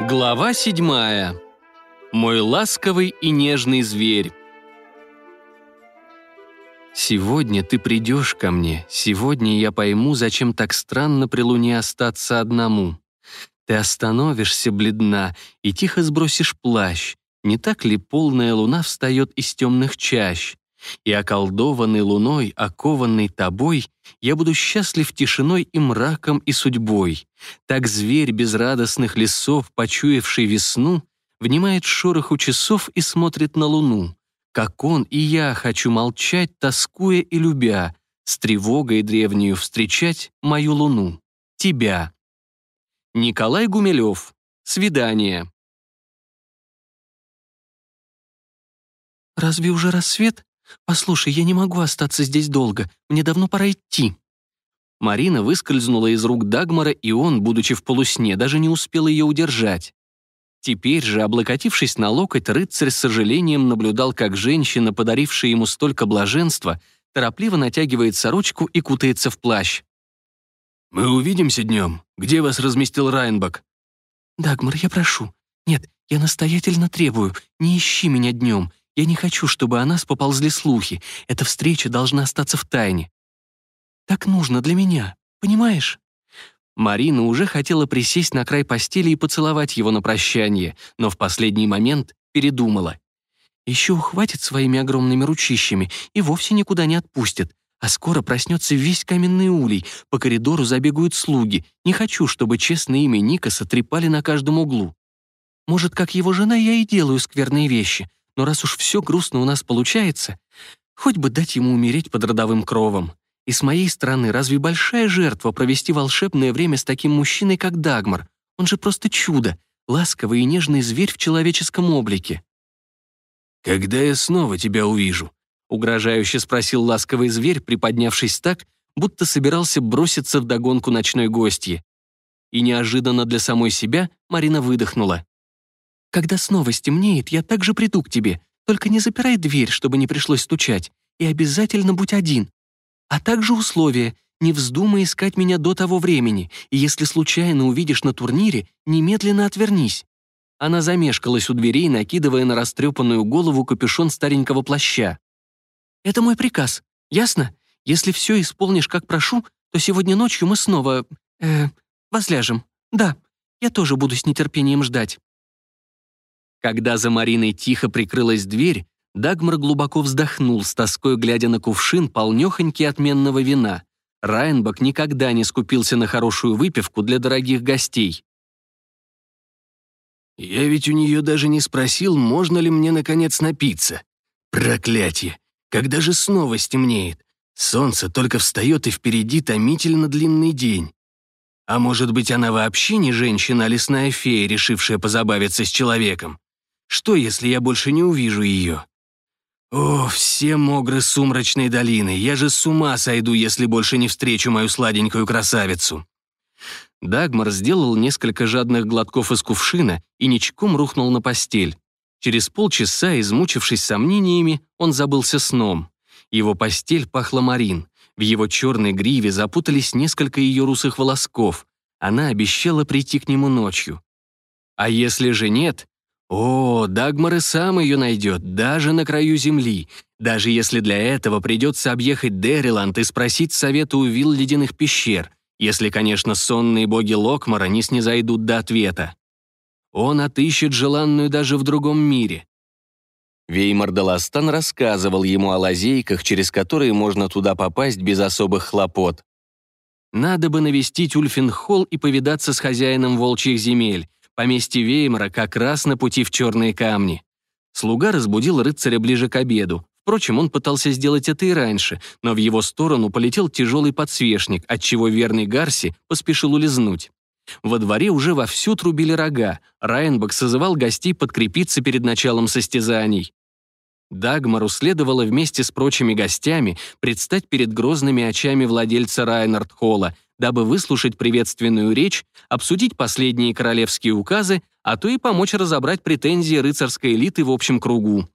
Глава седьмая. Мой ласковый и нежный зверь. Сегодня ты придешь ко мне, сегодня я пойму, зачем так странно при луне остаться одному. Ты остановишься бледна и тихо сбросишь плащ. Не так ли полная луна встает из темных чащ? И околдованный луной, окованный тобой, я буду счастлив тишиной и мраком и судьбой. Так зверь безрадостных лесов, почуявший весну, внимает шороху часов и смотрит на луну. Как он и я хочу молчать, тоскуя и любя, с тревогой древнюю встречать мою луну, тебя. Николай Гумилев. Свидание. «Разве уже рассвет?» «Послушай, я не могу остаться здесь долго. Мне давно пора идти». Марина выскользнула из рук Дагмара, и он, будучи в полусне, даже не успел ее удержать. Теперь же, облокотившись на локоть, рыцарь с сожалением наблюдал, как женщина, подарившая ему столько блаженства, торопливо натягивает сорочку и кутается в плащ. «Мы увидимся днем. Где вас разместил Райнбак?» «Дагмар, я прошу. Нет, я настоятельно требую. Не ищи меня днем. Я не хочу, чтобы о нас поползли слухи. Эта встреча должна остаться в тайне. Так нужно для меня, понимаешь?» Марина уже хотела присесть на край постели и поцеловать его на прощание, но в последний момент передумала. «Еще ухватит своими огромными ручищами и вовсе никуда не отпустит. А скоро проснется весь каменный улей, по коридору забегают слуги. Не хочу, чтобы честное имя Никаса трепали на каждом углу. Может, как его жена, я и делаю скверные вещи, но раз уж все грустно у нас получается, хоть бы дать ему умереть под родовым кровом. И с моей стороны, разве большая жертва провести волшебное время с таким мужчиной, как Дагмар? Он же просто чудо, ласковый и нежный зверь в человеческом облике. «Когда я снова тебя увижу?» — угрожающе спросил ласковый зверь, приподнявшись так, будто собирался броситься в догонку ночной гостьи. И неожиданно для самой себя Марина выдохнула. Когда снова стемнеет, я также приду к тебе. Только не запирай дверь, чтобы не пришлось стучать. И обязательно будь один. А также условие — не вздумай искать меня до того времени, и если случайно увидишь на турнире, немедленно отвернись». Она замешкалась у дверей, накидывая на растрепанную голову капюшон старенького плаща. «Это мой приказ, ясно? Если все исполнишь, как прошу, то сегодня ночью мы снова... э... возляжем. Да, я тоже буду с нетерпением ждать». Когда за Мариной тихо прикрылась дверь, Дагмар глубоко вздохнул, с тоской глядя на кувшин, полнёхонький отменного вина. Райнбак никогда не скупился на хорошую выпивку для дорогих гостей. «Я ведь у нее даже не спросил, можно ли мне, наконец, напиться. Проклятие! Когда же снова стемнеет? Солнце только встает, и впереди томительно длинный день. А может быть, она вообще не женщина, а лесная фея, решившая позабавиться с человеком? Что, если я больше не увижу ее? О, все могры сумрачной долины, я же с ума сойду, если больше не встречу мою сладенькую красавицу. Дагмар сделал несколько жадных глотков из кувшина и ничком рухнул на постель. Через полчаса, измучившись сомнениями, он забылся сном. Его постель пахла Марин. В его черной гриве запутались несколько ее русых волосков. Она обещала прийти к нему ночью. А если же нет, о, Дагмар и сам ее найдет, даже на краю земли, даже если для этого придется объехать Дерриланд и спросить совета у вилл ледяных пещер, если, конечно, сонные боги Локмара не снизойдут до ответа. Он отыщет желанную даже в другом мире. Веймар Даластан рассказывал ему о лазейках, через которые можно туда попасть без особых хлопот. Надо бы навестить Ульфенхолл и повидаться с хозяином волчьих земель, Поместье Веймара как раз на пути в черные камни. Слуга разбудил рыцаря ближе к обеду. Впрочем, он пытался сделать это и раньше, но в его сторону полетел тяжелый подсвечник, отчего верный Гарси поспешил улизнуть. Во дворе уже вовсю трубили рога. Райенбак созывал гостей подкрепиться перед началом состязаний. Дагмару следовало вместе с прочими гостями предстать перед грозными очами владельца Райнард-Холла, дабы выслушать приветственную речь, обсудить последние королевские указы, а то и помочь разобрать претензии рыцарской элиты в общем кругу.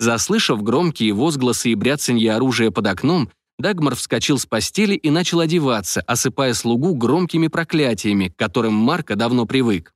Заслышав громкие возгласы и бряцанье оружия под окном, Дагмар вскочил с постели и начал одеваться, осыпая слугу громкими проклятиями, к которым Марко давно привык.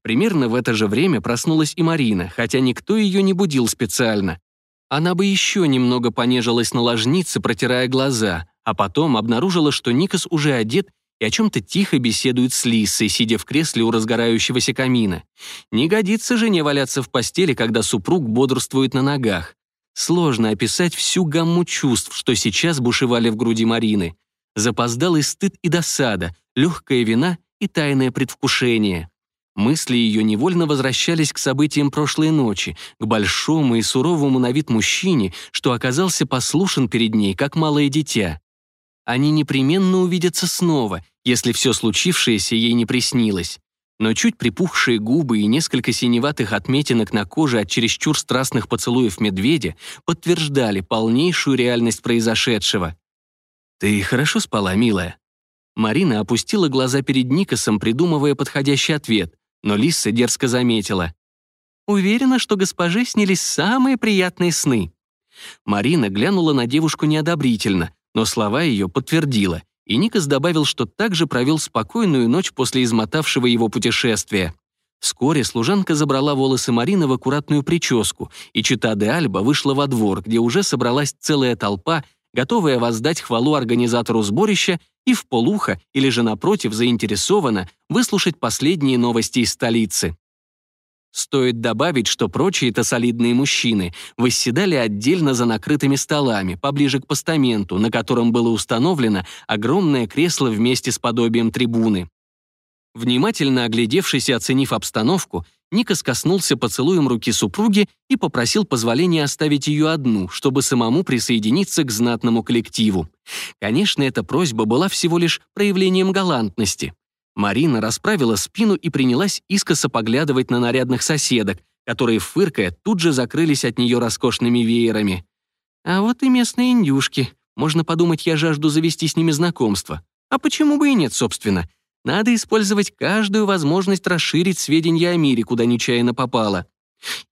Примерно в это же время проснулась и Марина, хотя никто ее не будил специально. Она бы еще немного понежилась на ложнице, протирая глаза, а потом обнаружила, что Никос уже одет и о чем-то тихо беседует с Лисой, сидя в кресле у разгорающегося камина. Не годится жене валяться в постели, когда супруг бодрствует на ногах. Сложно описать всю гамму чувств, что сейчас бушевали в груди Марины. Запоздалый стыд и досада, легкая вина и тайное предвкушение. Мысли ее невольно возвращались к событиям прошлой ночи, к большому и суровому на вид мужчине, что оказался послушен перед ней, как малое дитя. Они непременно увидятся снова, если все случившееся ей не приснилось. Но чуть припухшие губы и несколько синеватых отметинок на коже от чересчур страстных поцелуев медведя подтверждали полнейшую реальность произошедшего. «Ты хорошо спала, милая?» Марина опустила глаза перед Никосом, придумывая подходящий ответ но Лисса дерзко заметила. «Уверена, что госпоже снились самые приятные сны». Марина глянула на девушку неодобрительно, но слова ее подтвердила, и Никос добавил, что также провел спокойную ночь после измотавшего его путешествия. Вскоре служанка забрала волосы Марины в аккуратную прическу, и чита де Альба вышла во двор, где уже собралась целая толпа, готовая воздать хвалу организатору сборища и в полухо или же напротив заинтересована выслушать последние новости из столицы. Стоит добавить, что прочие-то солидные мужчины восседали отдельно за накрытыми столами, поближе к постаменту, на котором было установлено огромное кресло вместе с подобием трибуны. Внимательно оглядевшись и оценив обстановку, Никос коснулся поцелуем руки супруги и попросил позволения оставить ее одну, чтобы самому присоединиться к знатному коллективу. Конечно, эта просьба была всего лишь проявлением галантности. Марина расправила спину и принялась искоса поглядывать на нарядных соседок, которые, фыркая, тут же закрылись от нее роскошными веерами. А вот и местные индюшки. Можно подумать, я жажду завести с ними знакомство. А почему бы и нет, собственно? Надо использовать каждую возможность расширить сведения о мире, куда нечаянно попала.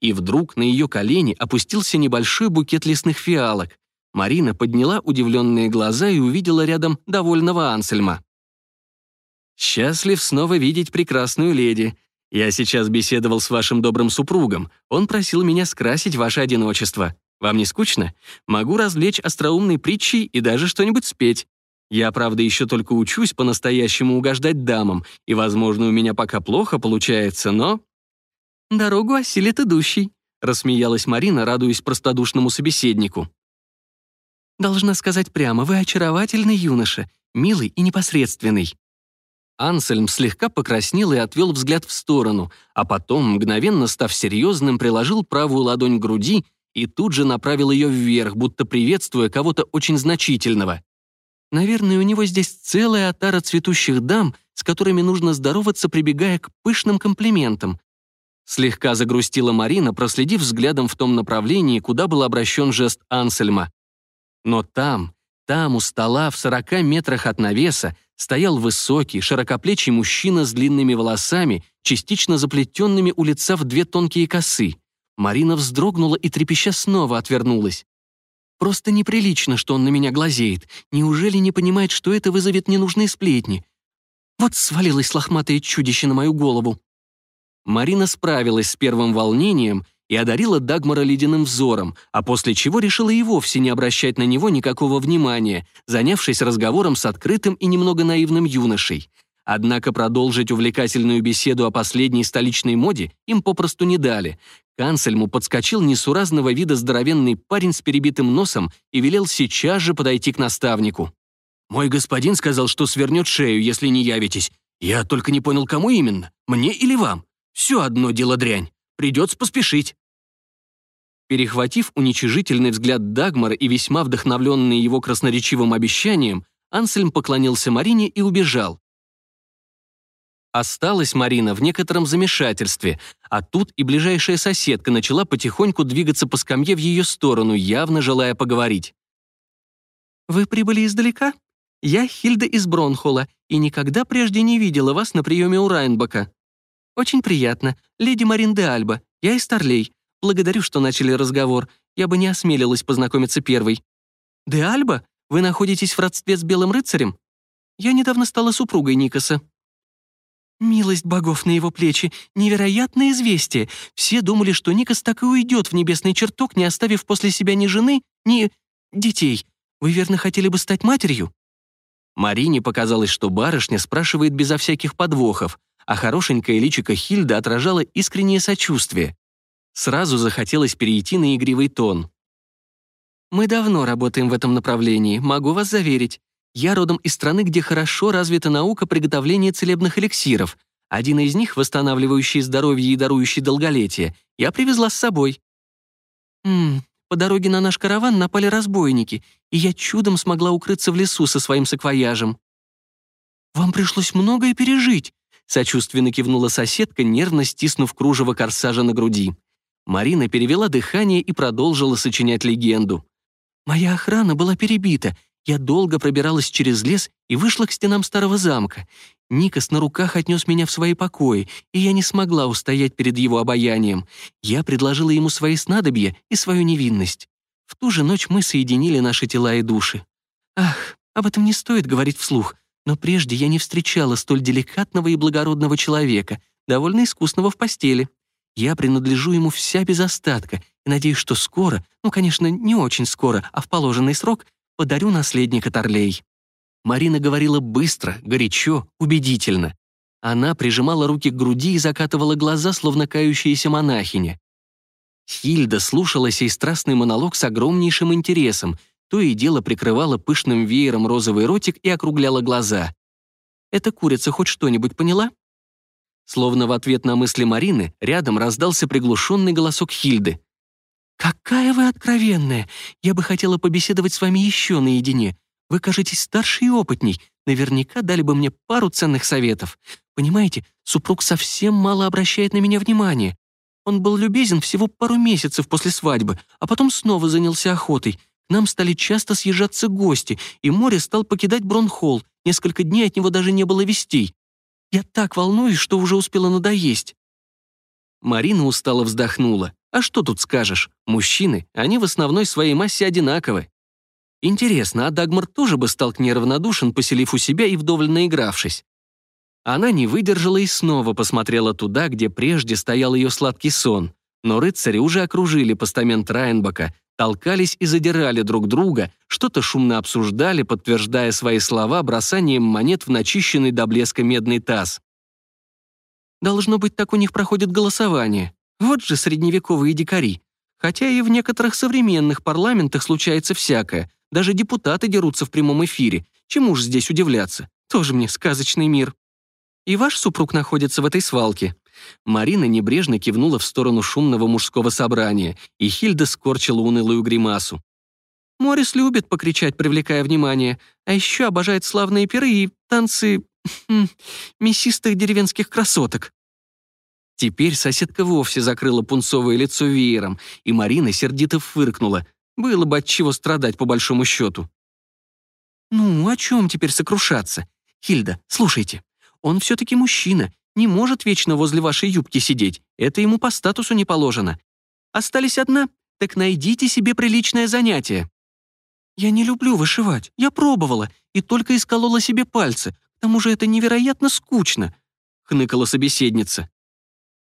И вдруг на ее колени опустился небольшой букет лесных фиалок. Марина подняла удивленные глаза и увидела рядом довольного Ансельма. «Счастлив снова видеть прекрасную леди. Я сейчас беседовал с вашим добрым супругом. Он просил меня скрасить ваше одиночество. Вам не скучно? Могу развлечь остроумной притчей и даже что-нибудь спеть. Я, правда, еще только учусь по-настоящему угождать дамам, и, возможно, у меня пока плохо получается, но...» «Дорогу осилит идущий», — рассмеялась Марина, радуясь простодушному собеседнику. «Должна сказать прямо, вы очаровательный юноша, милый и непосредственный». Ансельм слегка покраснел и отвел взгляд в сторону, а потом, мгновенно став серьезным, приложил правую ладонь к груди и тут же направил ее вверх, будто приветствуя кого-то очень значительного. Наверное, у него здесь целая отара цветущих дам, с которыми нужно здороваться, прибегая к пышным комплиментам. Слегка загрустила Марина, проследив взглядом в том направлении, куда был обращен жест Ансельма. Но там, там у стола, в сорока метрах от навеса, стоял высокий, широкоплечий мужчина с длинными волосами, частично заплетенными у лица в две тонкие косы. Марина вздрогнула и трепеща снова отвернулась. Просто неприлично, что он на меня глазеет. Неужели не понимает, что это вызовет ненужные сплетни? Вот свалилось лохматое чудище на мою голову. Марина справилась с первым волнением и одарила Дагмара ледяным взором, а после чего решила и вовсе не обращать на него никакого внимания, занявшись разговором с открытым и немного наивным юношей. Однако продолжить увлекательную беседу о последней столичной моде им попросту не дали. К Ансельму подскочил несуразного вида здоровенный парень с перебитым носом и велел сейчас же подойти к наставнику. «Мой господин сказал, что свернет шею, если не явитесь. Я только не понял, кому именно, мне или вам. Все одно дело дрянь. Придется поспешить». Перехватив уничижительный взгляд Дагмара и весьма вдохновленный его красноречивым обещанием, Ансельм поклонился Марине и убежал. Осталась Марина в некотором замешательстве, а тут и ближайшая соседка начала потихоньку двигаться по скамье в ее сторону, явно желая поговорить. «Вы прибыли издалека? Я Хильда из Бронхола и никогда прежде не видела вас на приеме у Райнбака. Очень приятно. Леди Марин де Альба. Я из Торлей. Благодарю, что начали разговор. Я бы не осмелилась познакомиться первой. Де Альба? Вы находитесь в родстве с Белым рыцарем? Я недавно стала супругой Никаса. Милость богов на его плечи, невероятное известие. Все думали, что Никас так и уйдет в небесный чертог, не оставив после себя ни жены, ни детей. Вы верно хотели бы стать матерью?» Марине показалось, что барышня спрашивает безо всяких подвохов, а хорошенькая личико Хильда отражала искреннее сочувствие. Сразу захотелось перейти на игривый тон. «Мы давно работаем в этом направлении, могу вас заверить. Я родом из страны, где хорошо развита наука приготовления целебных эликсиров. Один из них, восстанавливающий здоровье и дарующий долголетие, я привезла с собой. Ммм, по дороге на наш караван напали разбойники, и я чудом смогла укрыться в лесу со своим саквояжем. «Вам пришлось многое пережить», — сочувственно кивнула соседка, нервно стиснув кружево корсажа на груди. Марина перевела дыхание и продолжила сочинять легенду. «Моя охрана была перебита, я долго пробиралась через лес и вышла к стенам старого замка. Никас на руках отнес меня в свои покои, и я не смогла устоять перед его обаянием. Я предложила ему свои снадобья и свою невинность. В ту же ночь мы соединили наши тела и души. Ах, об этом не стоит говорить вслух, но прежде я не встречала столь деликатного и благородного человека, довольно искусного в постели. Я принадлежу ему вся без остатка, и надеюсь, что скоро, ну, конечно, не очень скоро, а в положенный срок, подарю наследника Торлей». Марина говорила быстро, горячо, убедительно. Она прижимала руки к груди и закатывала глаза, словно кающаяся монахиня. Хильда слушала сей страстный монолог с огромнейшим интересом, то и дело прикрывала пышным веером розовый ротик и округляла глаза. «Эта курица хоть что-нибудь поняла?» Словно в ответ на мысли Марины рядом раздался приглушенный голосок Хильды. «Какая вы откровенная! Я бы хотела побеседовать с вами еще наедине. Вы кажетесь старше и опытней. Наверняка дали бы мне пару ценных советов. Понимаете, супруг совсем мало обращает на меня внимания. Он был любезен всего пару месяцев после свадьбы, а потом снова занялся охотой. Нам стали часто съезжаться гости, и море стал покидать Бронхолл. Несколько дней от него даже не было вестей. Я так волнуюсь, что уже успела надоесть». Марина устало вздохнула. А что тут скажешь? Мужчины, они в основной своей массе одинаковы. Интересно, а Дагмар тоже бы стал к ней равнодушен, поселив у себя и вдоволь наигравшись? Она не выдержала и снова посмотрела туда, где прежде стоял ее сладкий сон. Но рыцари уже окружили постамент Райнбака, толкались и задирали друг друга, что-то шумно обсуждали, подтверждая свои слова бросанием монет в начищенный до блеска медный таз. «Должно быть, так у них проходит голосование», вот же средневековые дикари. Хотя и в некоторых современных парламентах случается всякое. Даже депутаты дерутся в прямом эфире. Чему ж здесь удивляться? Тоже мне сказочный мир. И ваш супруг находится в этой свалке. Марина небрежно кивнула в сторону шумного мужского собрания, и Хильда скорчила унылую гримасу. Морис любит покричать, привлекая внимание, а еще обожает славные пиры и танцы хм, мясистых деревенских красоток. Теперь соседка вовсе закрыла пунцовое лицо веером, и Марина сердито фыркнула. Было бы от чего страдать по большому счету. «Ну, о чем теперь сокрушаться? Хильда, слушайте, он все-таки мужчина, не может вечно возле вашей юбки сидеть, это ему по статусу не положено. Остались одна? Так найдите себе приличное занятие». «Я не люблю вышивать, я пробовала и только исколола себе пальцы, к тому же это невероятно скучно», — хныкала собеседница.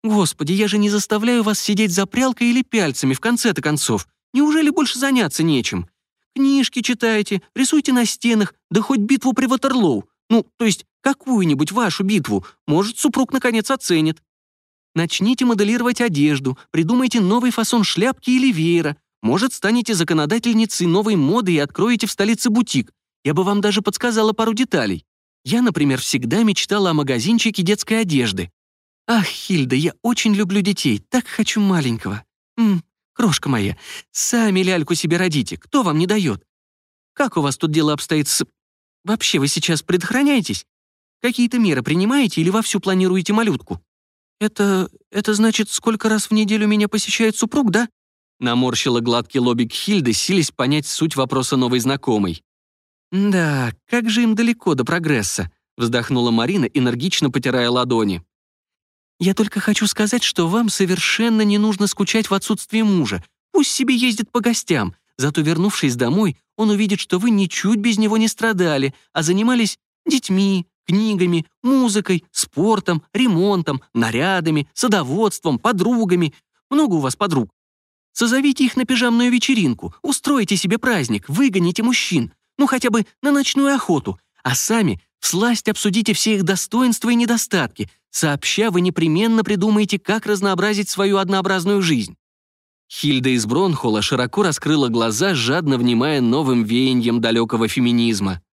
«Господи, я же не заставляю вас сидеть за прялкой или пяльцами в конце-то концов. Неужели больше заняться нечем? Книжки читайте, рисуйте на стенах, да хоть битву при Ватерлоу. Ну, то есть какую-нибудь вашу битву. Может, супруг наконец оценит. Начните моделировать одежду, придумайте новый фасон шляпки или веера. Может, станете законодательницей новой моды и откроете в столице бутик. Я бы вам даже подсказала пару деталей. Я, например, всегда мечтала о магазинчике детской одежды. «Ах, Хильда, я очень люблю детей, так хочу маленького. М, крошка моя, сами ляльку себе родите, кто вам не дает? Как у вас тут дело обстоит с... Вообще вы сейчас предохраняетесь? Какие-то меры принимаете или вовсю планируете малютку? Это... это значит, сколько раз в неделю меня посещает супруг, да?» Наморщила гладкий лобик Хильды, сились понять суть вопроса новой знакомой. «Да, как же им далеко до прогресса», вздохнула Марина, энергично потирая ладони. Я только хочу сказать, что вам совершенно не нужно скучать в отсутствии мужа. Пусть себе ездит по гостям. Зато, вернувшись домой, он увидит, что вы ничуть без него не страдали, а занимались детьми, книгами, музыкой, спортом, ремонтом, нарядами, садоводством, подругами. Много у вас подруг. Созовите их на пижамную вечеринку, устройте себе праздник, выгоните мужчин, ну хотя бы на ночную охоту, а сами всласть обсудите все их достоинства и недостатки, сообща вы непременно придумаете, как разнообразить свою однообразную жизнь. Хильда из Бронхола широко раскрыла глаза, жадно внимая новым веянием далекого феминизма.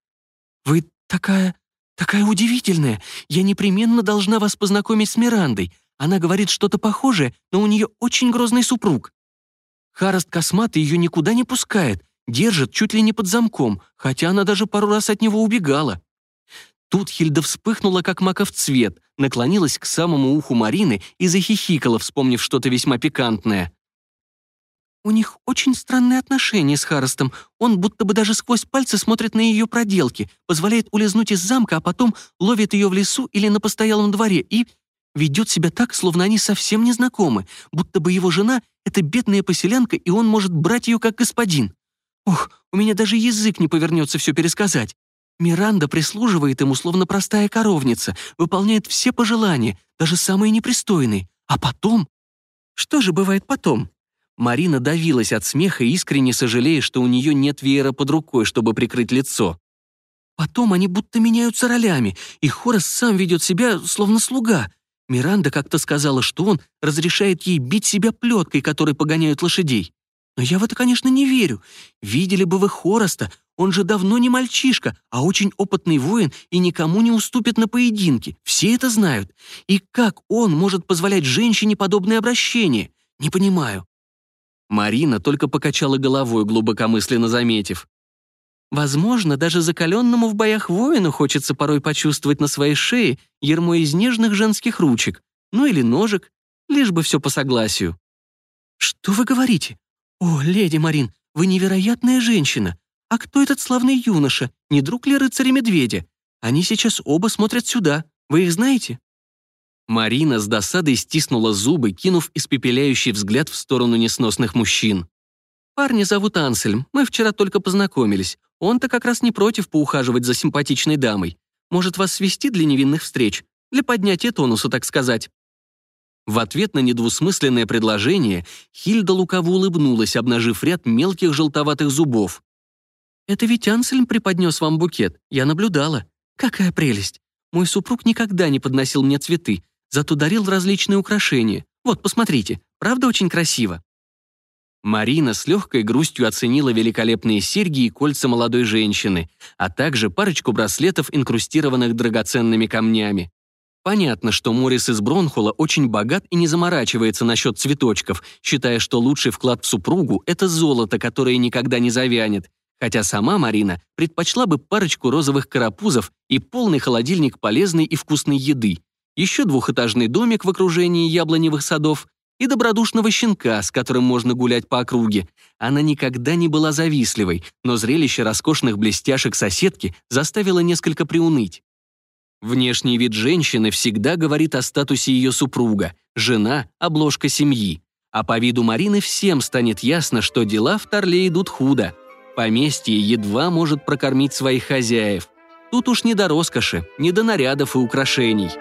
«Вы такая... такая удивительная. Я непременно должна вас познакомить с Мирандой. Она говорит что-то похожее, но у нее очень грозный супруг. Хараст Косматый ее никуда не пускает, держит чуть ли не под замком, хотя она даже пару раз от него убегала. Тут Хильда вспыхнула, как маков цвет, наклонилась к самому уху Марины и захихикала, вспомнив что-то весьма пикантное. У них очень странные отношения с Харрестом. Он будто бы даже сквозь пальцы смотрит на ее проделки, позволяет улизнуть из замка, а потом ловит ее в лесу или на постоялом дворе и ведет себя так, словно они совсем не знакомы, будто бы его жена — это бедная поселянка, и он может брать ее как господин. Ох, у меня даже язык не повернется все пересказать. Миранда прислуживает ему, словно простая коровница, выполняет все пожелания, даже самые непристойные. А потом... Что же бывает потом? Марина давилась от смеха, искренне сожалея, что у нее нет веера под рукой, чтобы прикрыть лицо. Потом они будто меняются ролями, и Хорас сам ведет себя, словно слуга. Миранда как-то сказала, что он разрешает ей бить себя плеткой, которой погоняют лошадей. Но я в это, конечно, не верю. Видели бы вы Хороста, он же давно не мальчишка, а очень опытный воин и никому не уступит на поединке. Все это знают. И как он может позволять женщине подобное обращение? Не понимаю. Марина только покачала головой, глубокомысленно заметив. Возможно, даже закаленному в боях воину хочется порой почувствовать на своей шее ермо из нежных женских ручек, ну или ножек, лишь бы все по согласию. «Что вы говорите? О, леди Марин, вы невероятная женщина. А кто этот славный юноша? Не друг ли рыцаря-медведя? Они сейчас оба смотрят сюда. Вы их знаете?» Марина с досадой стиснула зубы, кинув испепеляющий взгляд в сторону несносных мужчин. «Парня зовут Ансельм, мы вчера только познакомились. Он-то как раз не против поухаживать за симпатичной дамой. Может, вас свести для невинных встреч? Для поднятия тонуса, так сказать». В ответ на недвусмысленное предложение Хильда лукаво улыбнулась, обнажив ряд мелких желтоватых зубов. «Это ведь Ансельм преподнес вам букет, я наблюдала. Какая прелесть! Мой супруг никогда не подносил мне цветы, зато дарил различные украшения. Вот, посмотрите, правда очень красиво?» Марина с легкой грустью оценила великолепные серьги и кольца молодой женщины, а также парочку браслетов, инкрустированных драгоценными камнями. Понятно, что Морис из Бронхола очень богат и не заморачивается насчет цветочков, считая, что лучший вклад в супругу — это золото, которое никогда не завянет, хотя сама Марина предпочла бы парочку розовых карапузов и полный холодильник полезной и вкусной еды, еще двухэтажный домик в окружении яблоневых садов и добродушного щенка, с которым можно гулять по округе. Она никогда не была завистливой, но зрелище роскошных блестяшек соседки заставило несколько приуныть. Внешний вид женщины всегда говорит о статусе ее супруга, жена – обложка семьи. А по виду Марины всем станет ясно, что дела в Торле идут худо. Поместье едва может прокормить своих хозяев. Тут уж не до роскоши, не до нарядов и украшений –